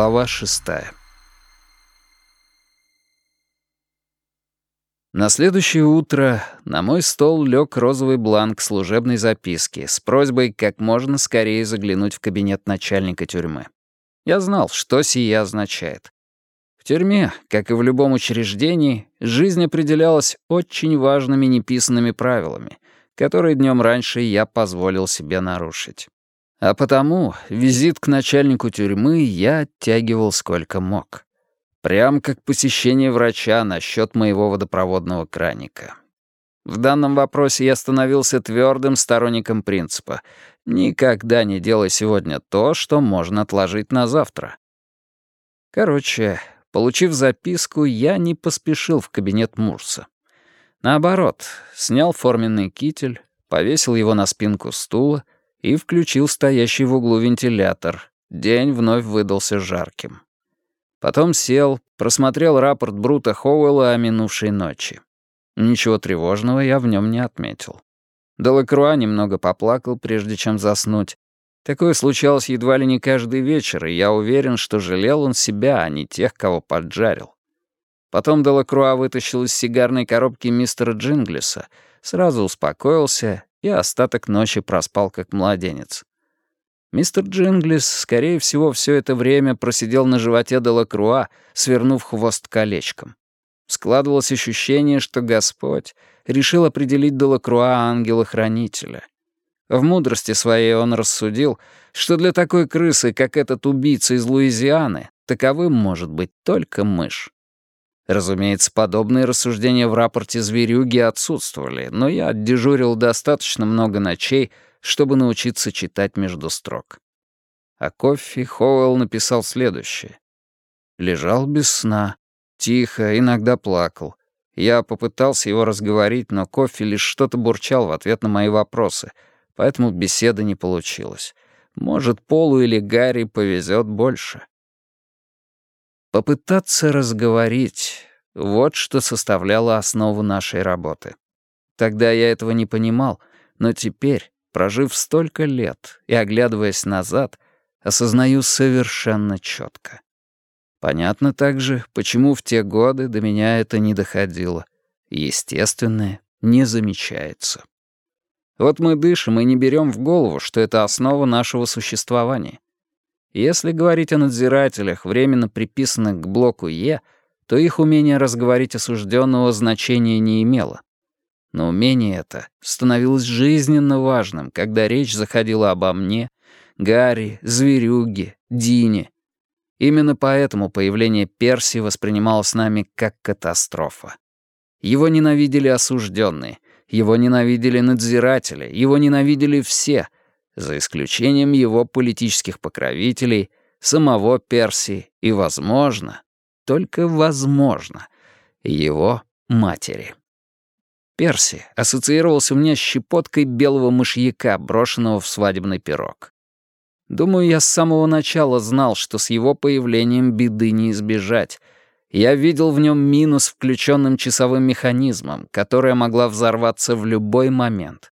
Глава шестая. На следующее утро на мой стол лег розовый бланк служебной записки с просьбой как можно скорее заглянуть в кабинет начальника тюрьмы. Я знал, что сие означает. В тюрьме, как и в любом учреждении, жизнь определялась очень важными неписанными правилами, которые днем раньше я позволил себе нарушить. А потому визит к начальнику тюрьмы я оттягивал сколько мог. Прям как посещение врача насчет моего водопроводного краника. В данном вопросе я становился твердым сторонником принципа «никогда не делай сегодня то, что можно отложить на завтра». Короче, получив записку, я не поспешил в кабинет Мурса. Наоборот, снял форменный китель, повесил его на спинку стула и включил стоящий в углу вентилятор. День вновь выдался жарким. Потом сел, просмотрел рапорт Брута Хоуэлла о минувшей ночи. Ничего тревожного я в нем не отметил. Делакруа немного поплакал, прежде чем заснуть. Такое случалось едва ли не каждый вечер, и я уверен, что жалел он себя, а не тех, кого поджарил. Потом Делакруа вытащил из сигарной коробки мистера Джинглиса, сразу успокоился и остаток ночи проспал как младенец. Мистер Джинглис, скорее всего, все это время просидел на животе Делакруа, свернув хвост колечком. Складывалось ощущение, что Господь решил определить Делакруа ангела-хранителя. В мудрости своей он рассудил, что для такой крысы, как этот убийца из Луизианы, таковым может быть только мышь. Разумеется, подобные рассуждения в рапорте зверюги отсутствовали, но я отдежурил достаточно много ночей, чтобы научиться читать между строк. А Кофи Хоуэлл написал следующее. Лежал без сна, тихо, иногда плакал. Я попытался его разговорить, но Кофи лишь что-то бурчал в ответ на мои вопросы, поэтому беседа не получилась. Может, Полу или Гарри повезет больше. Попытаться разговорить — вот что составляло основу нашей работы. Тогда я этого не понимал, но теперь, прожив столько лет и оглядываясь назад, осознаю совершенно четко. Понятно также, почему в те годы до меня это не доходило. Естественное не замечается. Вот мы дышим и не берем в голову, что это основа нашего существования. Если говорить о надзирателях, временно приписанных к блоку Е, то их умение разговорить осужденного значения не имело. Но умение это становилось жизненно важным, когда речь заходила обо мне, Гарри, Зверюге, Дине. Именно поэтому появление Перси воспринималось нами как катастрофа. Его ненавидели осужденные, его ненавидели надзиратели, его ненавидели все, за исключением его политических покровителей, самого Перси и, возможно, только возможно, его матери. Перси ассоциировался у меня с щепоткой белого мышьяка, брошенного в свадебный пирог. Думаю, я с самого начала знал, что с его появлением беды не избежать. Я видел в нем минус включенным часовым механизмом, которая могла взорваться в любой момент.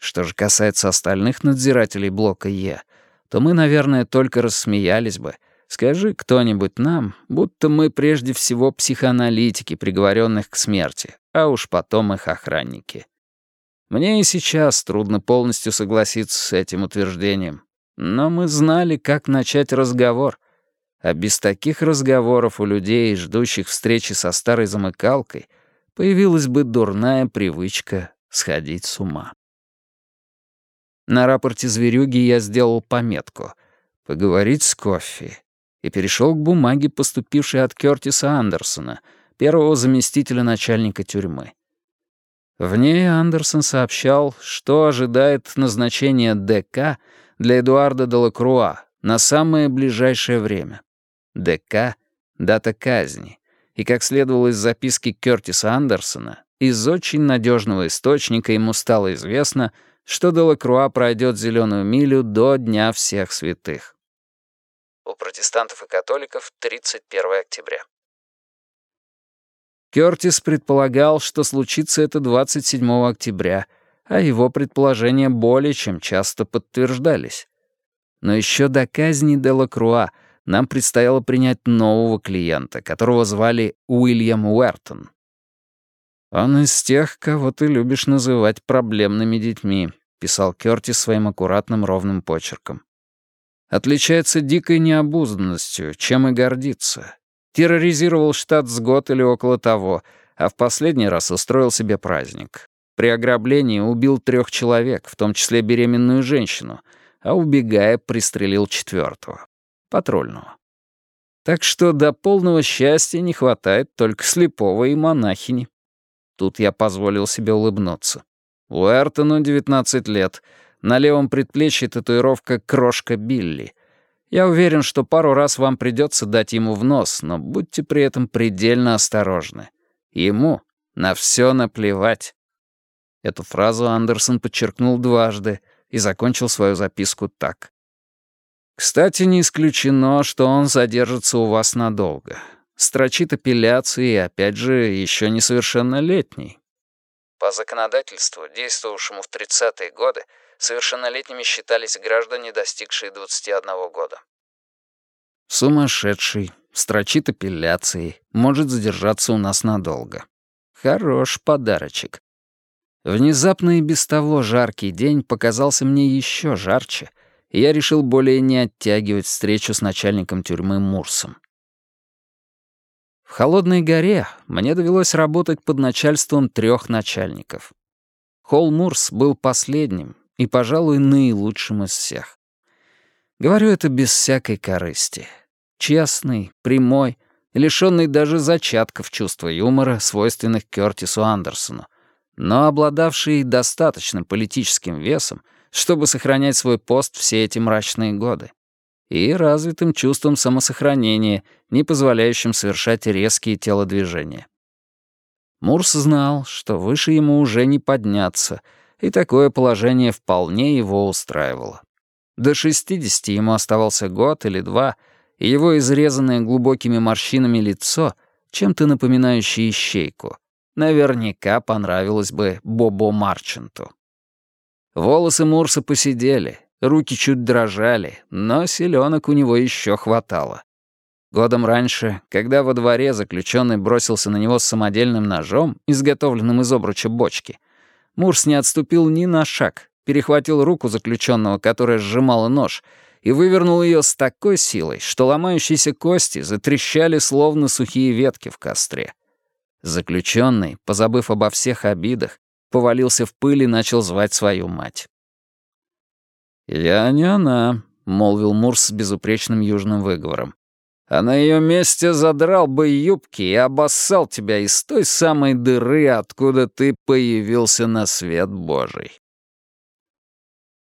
Что же касается остальных надзирателей блока Е, то мы, наверное, только рассмеялись бы — Скажи кто-нибудь нам, будто мы прежде всего психоаналитики, приговоренных к смерти, а уж потом их охранники. Мне и сейчас трудно полностью согласиться с этим утверждением. Но мы знали, как начать разговор. А без таких разговоров у людей, ждущих встречи со старой замыкалкой, появилась бы дурная привычка сходить с ума. На рапорте зверюги я сделал пометку «Поговорить с кофе» и перешел к бумаге, поступившей от Кёртиса Андерсона, первого заместителя начальника тюрьмы. В ней Андерсон сообщал, что ожидает назначения ДК для Эдуарда Делакруа на самое ближайшее время. ДК — дата казни, и, как следовало из записки Кёртиса Андерсона, из очень надежного источника ему стало известно, что Делакруа пройдет зеленую милю до Дня всех святых у протестантов и католиков 31 октября. Кёртис предполагал, что случится это 27 октября, а его предположения более чем часто подтверждались. Но еще до казни Делакруа нам предстояло принять нового клиента, которого звали Уильям Уэртон. «Он из тех, кого ты любишь называть проблемными детьми», — писал Кёртис своим аккуратным ровным почерком. «Отличается дикой необузданностью, чем и гордится. Терроризировал штат с год или около того, а в последний раз устроил себе праздник. При ограблении убил трех человек, в том числе беременную женщину, а убегая, пристрелил четвертого. Патрульного. Так что до полного счастья не хватает только слепого и монахини. Тут я позволил себе улыбнуться. Уэртону 19 лет. На левом предплечье татуировка «Крошка Билли». Я уверен, что пару раз вам придется дать ему в нос, но будьте при этом предельно осторожны. Ему на все наплевать. Эту фразу Андерсон подчеркнул дважды и закончил свою записку так. «Кстати, не исключено, что он задержится у вас надолго строчит апелляции опять же, еще несовершеннолетний. По законодательству, действовавшему в 30-е годы, совершеннолетними считались граждане, достигшие 21 года. Сумасшедший, строчит апелляции, может задержаться у нас надолго. Хорош подарочек. Внезапно и без того жаркий день показался мне еще жарче, и я решил более не оттягивать встречу с начальником тюрьмы Мурсом. В Холодной горе мне довелось работать под начальством трех начальников. Холл Мурс был последним и, пожалуй, наилучшим из всех. Говорю это без всякой корысти. Честный, прямой, лишённый даже зачатков чувства юмора, свойственных Кёртису Андерсону, но обладавший достаточным политическим весом, чтобы сохранять свой пост все эти мрачные годы и развитым чувством самосохранения, не позволяющим совершать резкие телодвижения. Мурс знал, что выше ему уже не подняться, и такое положение вполне его устраивало. До 60 ему оставался год или два, и его изрезанное глубокими морщинами лицо, чем-то напоминающее ищейку, наверняка понравилось бы Бобо Марченту. Волосы Мурса посидели, Руки чуть дрожали, но селенок у него еще хватало. Годом раньше, когда во дворе заключенный бросился на него с самодельным ножом, изготовленным из обруча бочки, Мурс не отступил ни на шаг, перехватил руку заключенного, которая сжимала нож, и вывернул ее с такой силой, что ломающиеся кости затрещали словно сухие ветки в костре. Заключенный, позабыв обо всех обидах, повалился в пыль и начал звать свою мать. «Я не она», — молвил Мурс с безупречным южным выговором. «А на ее месте задрал бы юбки и обоссал тебя из той самой дыры, откуда ты появился на свет Божий».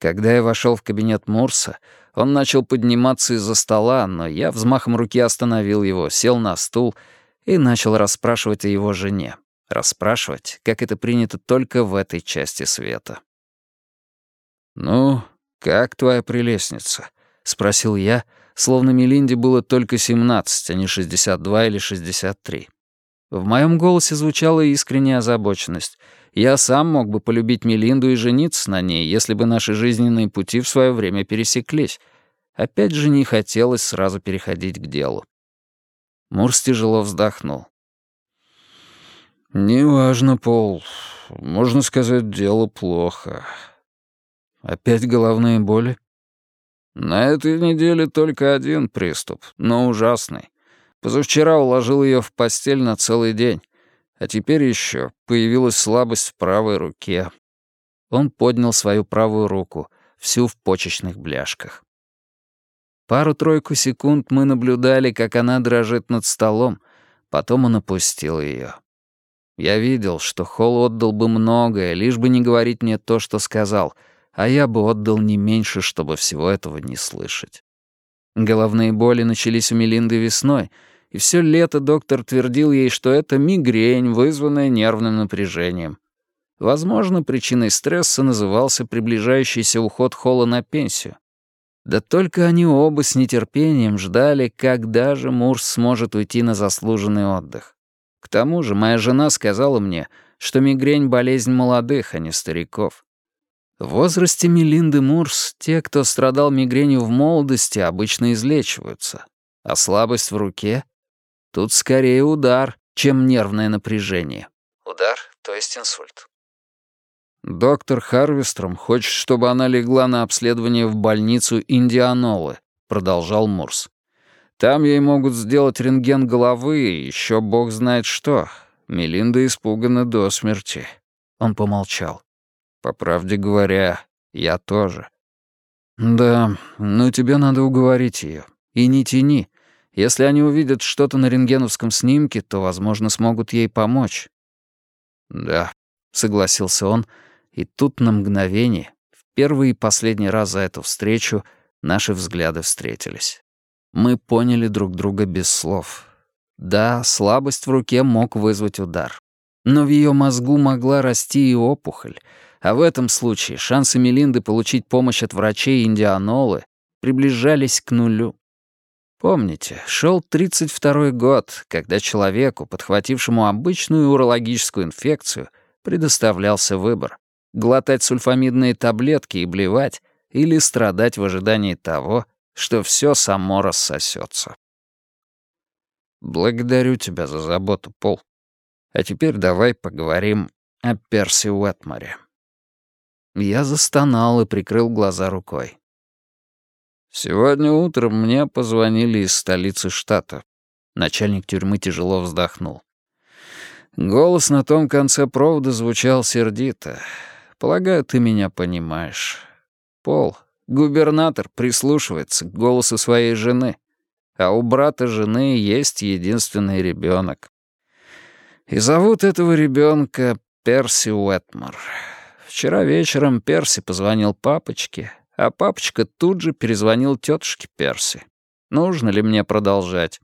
Когда я вошел в кабинет Мурса, он начал подниматься из-за стола, но я взмахом руки остановил его, сел на стул и начал расспрашивать о его жене. Расспрашивать, как это принято только в этой части света. «Ну, «Как твоя прелестница?» — спросил я, словно Мелинде было только 17, а не 62 или 63. В моем голосе звучала искренняя озабоченность. Я сам мог бы полюбить Мелинду и жениться на ней, если бы наши жизненные пути в свое время пересеклись. Опять же не хотелось сразу переходить к делу. Мурс тяжело вздохнул. «Неважно, Пол. Можно сказать, дело плохо. Опять головные боли? На этой неделе только один приступ, но ужасный. Позавчера уложил ее в постель на целый день, а теперь еще появилась слабость в правой руке. Он поднял свою правую руку, всю в почечных бляшках. Пару-тройку секунд мы наблюдали, как она дрожит над столом, потом он опустил ее. Я видел, что Холл отдал бы многое, лишь бы не говорить мне то, что сказал — а я бы отдал не меньше, чтобы всего этого не слышать. Головные боли начались у Мелинды весной, и все лето доктор твердил ей, что это мигрень, вызванная нервным напряжением. Возможно, причиной стресса назывался приближающийся уход Холла на пенсию. Да только они оба с нетерпением ждали, когда же Мурс сможет уйти на заслуженный отдых. К тому же моя жена сказала мне, что мигрень — болезнь молодых, а не стариков. В возрасте Мелинды Мурс те, кто страдал мигренью в молодости, обычно излечиваются. А слабость в руке? Тут скорее удар, чем нервное напряжение. Удар, то есть инсульт. «Доктор Харвестром хочет, чтобы она легла на обследование в больницу Индианолы», — продолжал Мурс. «Там ей могут сделать рентген головы и еще бог знает что. Мелинда испугана до смерти». Он помолчал. «По правде говоря, я тоже». «Да, но тебе надо уговорить ее. И не тяни. Если они увидят что-то на рентгеновском снимке, то, возможно, смогут ей помочь». «Да», — согласился он, — и тут на мгновение, в первый и последний раз за эту встречу, наши взгляды встретились. Мы поняли друг друга без слов. Да, слабость в руке мог вызвать удар. Но в ее мозгу могла расти и опухоль, а в этом случае шансы Мелинды получить помощь от врачей Индианолы приближались к нулю. Помните, шел 32-й год, когда человеку, подхватившему обычную урологическую инфекцию, предоставлялся выбор глотать сульфамидные таблетки и блевать, или страдать в ожидании того, что все само рассосется. Благодарю тебя за заботу, Пол. А теперь давай поговорим о Перси Уэтморе. Я застонал и прикрыл глаза рукой. Сегодня утром мне позвонили из столицы штата. Начальник тюрьмы тяжело вздохнул. Голос на том конце провода звучал сердито. Полагаю, ты меня понимаешь. Пол, губернатор прислушивается к голосу своей жены, а у брата жены есть единственный ребенок. И зовут этого ребенка Перси Уэтмор. Вчера вечером Перси позвонил папочке, а папочка тут же перезвонил тетушке Перси. Нужно ли мне продолжать?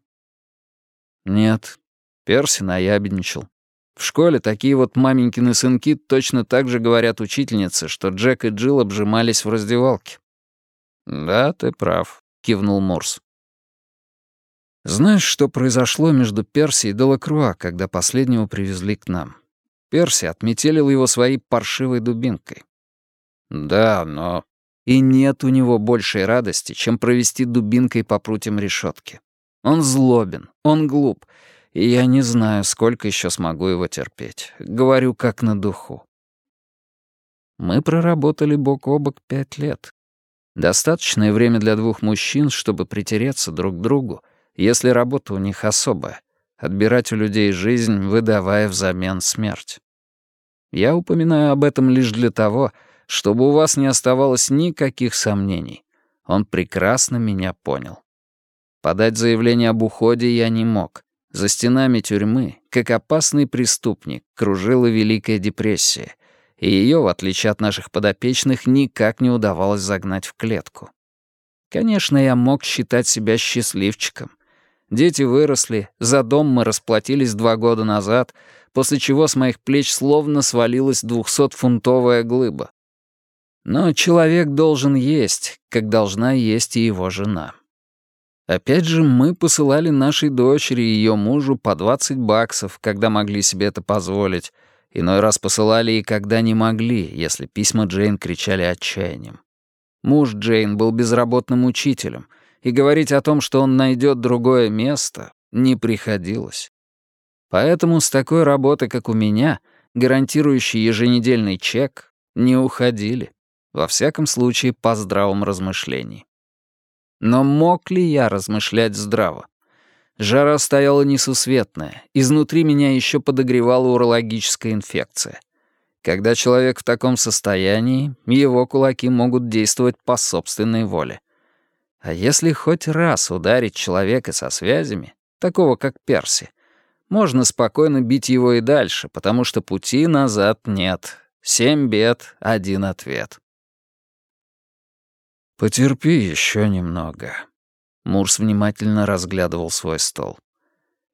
Нет, Перси наябедничал. В школе такие вот маменькины сынки точно так же говорят учительнице, что Джек и Джилл обжимались в раздевалке. «Да, ты прав», — кивнул Морс. «Знаешь, что произошло между Перси и Делакруа, когда последнего привезли к нам? Перси отметелил его своей паршивой дубинкой». «Да, но...» И нет у него большей радости, чем провести дубинкой по прутьям решетки. Он злобен, он глуп, и я не знаю, сколько еще смогу его терпеть. Говорю как на духу. Мы проработали бок о бок пять лет. Достаточное время для двух мужчин, чтобы притереться друг к другу, если работа у них особая, отбирать у людей жизнь, выдавая взамен смерть. Я упоминаю об этом лишь для того, чтобы у вас не оставалось никаких сомнений. Он прекрасно меня понял. Подать заявление об уходе я не мог, за стенами тюрьмы, как опасный преступник, кружила Великая депрессия, и ее, в отличие от наших подопечных, никак не удавалось загнать в клетку. Конечно, я мог считать себя счастливчиком. Дети выросли, за дом мы расплатились два года назад, после чего с моих плеч словно свалилась двухсотфунтовая глыба. Но человек должен есть, как должна есть и его жена. Опять же, мы посылали нашей дочери и ее мужу по 20 баксов, когда могли себе это позволить. Иной раз посылали и когда не могли, если письма Джейн кричали отчаянием. Муж Джейн был безработным учителем, и говорить о том, что он найдет другое место, не приходилось. Поэтому с такой работы, как у меня, гарантирующий еженедельный чек, не уходили. Во всяком случае, по здравом размышлении. Но мог ли я размышлять здраво? Жара стояла несусветная, изнутри меня еще подогревала урологическая инфекция. Когда человек в таком состоянии, его кулаки могут действовать по собственной воле. А если хоть раз ударить человека со связями, такого как Перси, можно спокойно бить его и дальше, потому что пути назад нет. Семь бед, один ответ. «Потерпи еще немного». Мурс внимательно разглядывал свой стол.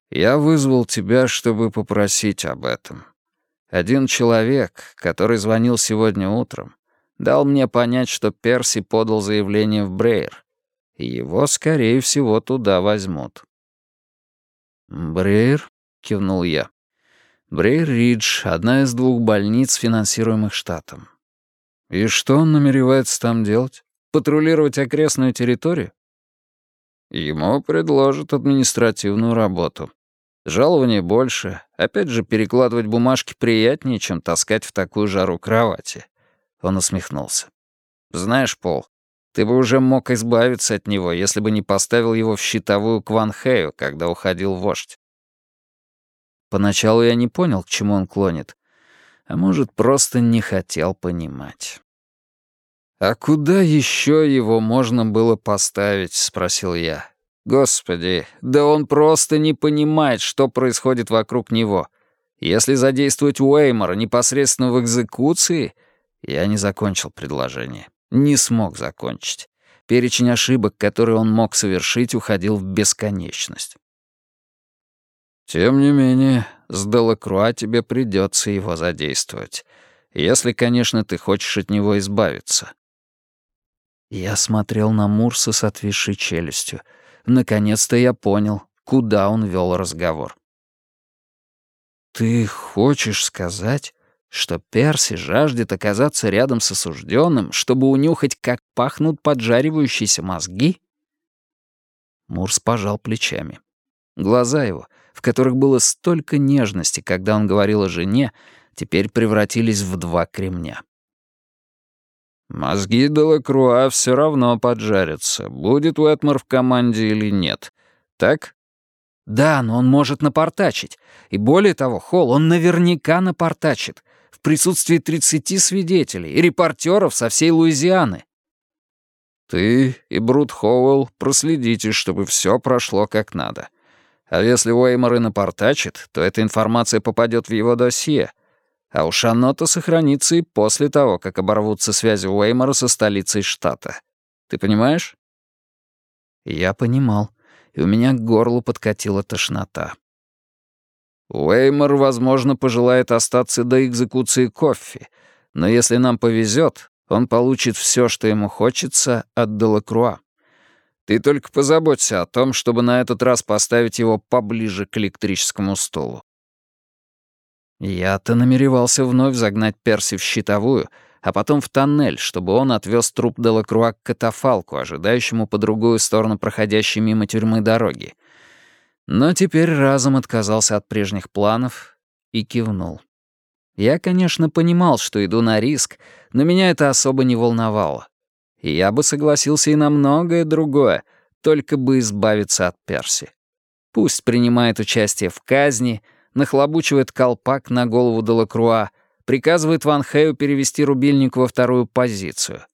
«Я вызвал тебя, чтобы попросить об этом. Один человек, который звонил сегодня утром, дал мне понять, что Перси подал заявление в Брейер, и его, скорее всего, туда возьмут». «Брейер?» — кивнул я. «Брейер-Ридж — одна из двух больниц, финансируемых штатом. И что он намеревается там делать?» Патрулировать окрестную территорию? Ему предложат административную работу. Жалование больше. Опять же, перекладывать бумажки приятнее, чем таскать в такую жару кровати. Он усмехнулся. «Знаешь, Пол, ты бы уже мог избавиться от него, если бы не поставил его в щитовую к когда уходил вождь». Поначалу я не понял, к чему он клонит. А может, просто не хотел понимать. «А куда еще его можно было поставить?» — спросил я. «Господи, да он просто не понимает, что происходит вокруг него. Если задействовать Уэймора непосредственно в экзекуции...» Я не закончил предложение. Не смог закончить. Перечень ошибок, которые он мог совершить, уходил в бесконечность. «Тем не менее, с Делакруа тебе придется его задействовать. Если, конечно, ты хочешь от него избавиться. Я смотрел на Мурса с отвисшей челюстью. Наконец-то я понял, куда он вел разговор. «Ты хочешь сказать, что Перси жаждет оказаться рядом с осужденным, чтобы унюхать, как пахнут поджаривающиеся мозги?» Мурс пожал плечами. Глаза его, в которых было столько нежности, когда он говорил о жене, теперь превратились в два кремня. Мозги Делакруа все равно поджарятся, будет Уэтмор в команде или нет. Так? Да, но он может напортачить. И более того, Холл, он наверняка напортачит. В присутствии 30 свидетелей и репортеров со всей Луизианы. Ты и Брут Хоуэлл проследите, чтобы все прошло как надо. А если Уэймор и напортачит, то эта информация попадет в его досье, а уж оно-то сохранится и после того, как оборвутся связи Уэймора со столицей штата. Ты понимаешь? Я понимал, и у меня к горлу подкатила тошнота. Уэймор, возможно, пожелает остаться до экзекуции Коффи, но если нам повезет, он получит все, что ему хочется, от Делакруа. Ты только позаботься о том, чтобы на этот раз поставить его поближе к электрическому стулу. Я-то намеревался вновь загнать Перси в щитовую, а потом в тоннель, чтобы он отвез труп Делакруа к катафалку, ожидающему по другую сторону проходящей мимо тюрьмы дороги. Но теперь разом отказался от прежних планов и кивнул. Я, конечно, понимал, что иду на риск, но меня это особо не волновало. Я бы согласился и на многое другое, только бы избавиться от Перси. Пусть принимает участие в казни — нахлобучивает колпак на голову Делакруа, приказывает Ван Хэю перевести рубильник во вторую позицию.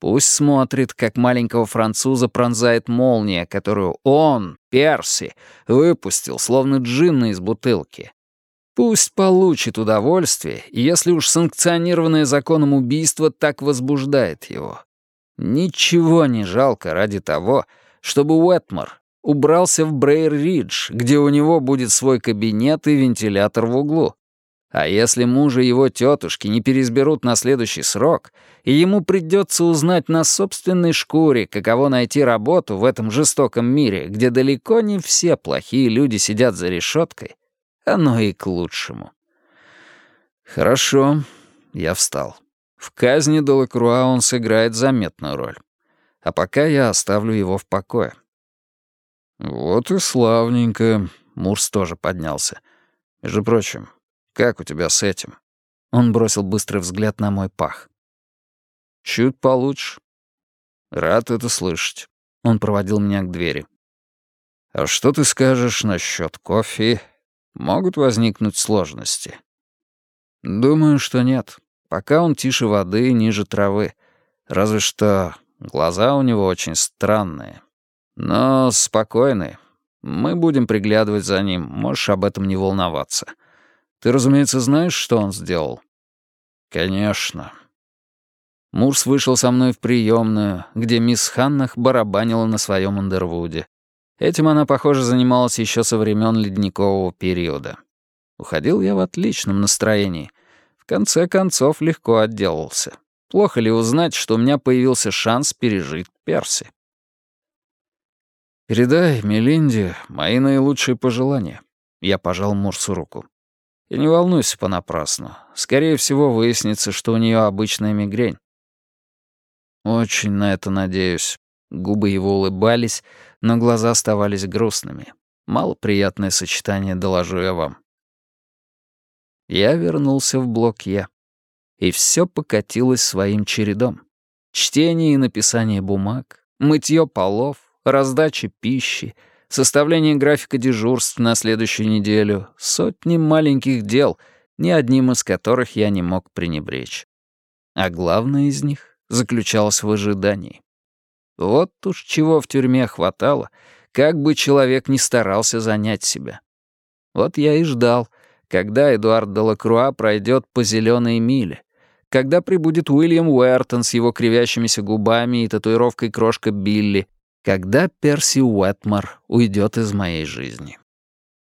Пусть смотрит, как маленького француза пронзает молния, которую он, Перси, выпустил, словно джинна из бутылки. Пусть получит удовольствие, если уж санкционированное законом убийство так возбуждает его. Ничего не жалко ради того, чтобы Уэтмор убрался в Брейр-Ридж, где у него будет свой кабинет и вентилятор в углу. А если мужа его тетушки не переизберут на следующий срок, и ему придется узнать на собственной шкуре, каково найти работу в этом жестоком мире, где далеко не все плохие люди сидят за решеткой, оно и к лучшему. Хорошо, я встал. В казни Делакруа он сыграет заметную роль. А пока я оставлю его в покое. «Вот и славненько». Мурс тоже поднялся. «Между прочим, как у тебя с этим?» Он бросил быстрый взгляд на мой пах. «Чуть получше». «Рад это слышать». Он проводил меня к двери. «А что ты скажешь насчет кофе? Могут возникнуть сложности?» «Думаю, что нет. Пока он тише воды и ниже травы. Разве что глаза у него очень странные. Но спокойны. Мы будем приглядывать за ним, можешь об этом не волноваться. Ты, разумеется, знаешь, что он сделал? Конечно. Мурс вышел со мной в приемную, где мисс Ханнах барабанила на своем Андервуде. Этим она, похоже, занималась еще со времен ледникового периода. Уходил я в отличном настроении. Конце концов, легко отделался. Плохо ли узнать, что у меня появился шанс пережить Перси? «Передай Мелинде мои наилучшие пожелания». Я пожал Мурсу руку. «И не волнуйся понапрасну. Скорее всего, выяснится, что у нее обычная мигрень». «Очень на это надеюсь. Губы его улыбались, но глаза оставались грустными. Малоприятное сочетание, доложу я вам. Я вернулся в блок Е. И все покатилось своим чередом. Чтение и написание бумаг, мытье полов, раздача пищи, составление графика дежурств на следующую неделю, сотни маленьких дел, ни одним из которых я не мог пренебречь. А главное из них заключалось в ожидании. Вот уж чего в тюрьме хватало, как бы человек ни старался занять себя. Вот я и ждал, когда Эдуард Делакруа пройдет по зеленой миле, когда прибудет Уильям Уэртон с его кривящимися губами и татуировкой крошка Билли, когда Перси Уэтмор уйдет из моей жизни.